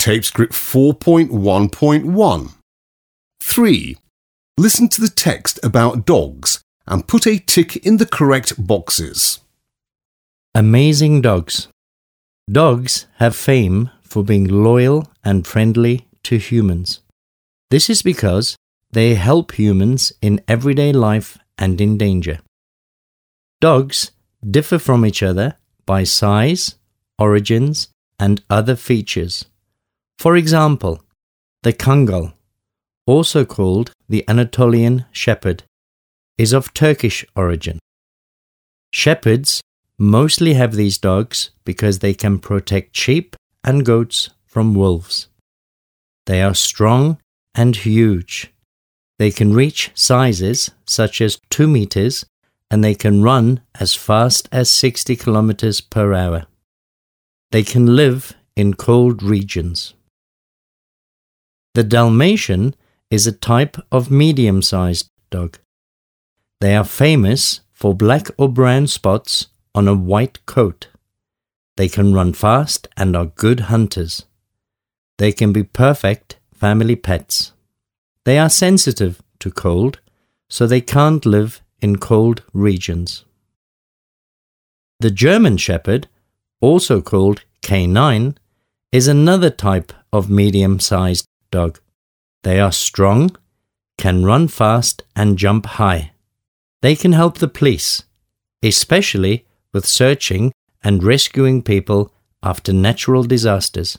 Tape script 4.1.1. 3. Listen to the text about dogs and put a tick in the correct boxes. Amazing dogs. Dogs have fame for being loyal and friendly to humans. This is because they help humans in everyday life and in danger. Dogs differ from each other by size, origins, and other features. For example, the Kangal, also called the Anatolian Shepherd, is of Turkish origin. Shepherds mostly have these dogs because they can protect sheep and goats from wolves. They are strong and huge. They can reach sizes such as 2 meters and they can run as fast as 60 kilometers per hour. They can live in cold regions. The Dalmatian is a type of medium sized dog. They are famous for black or brown spots on a white coat. They can run fast and are good hunters. They can be perfect family pets. They are sensitive to cold, so they can't live in cold regions. The German Shepherd, also called K9, is another type of medium sized dog. They are strong, can run fast, and jump high. They can help the police, especially with searching and rescuing people after natural disasters.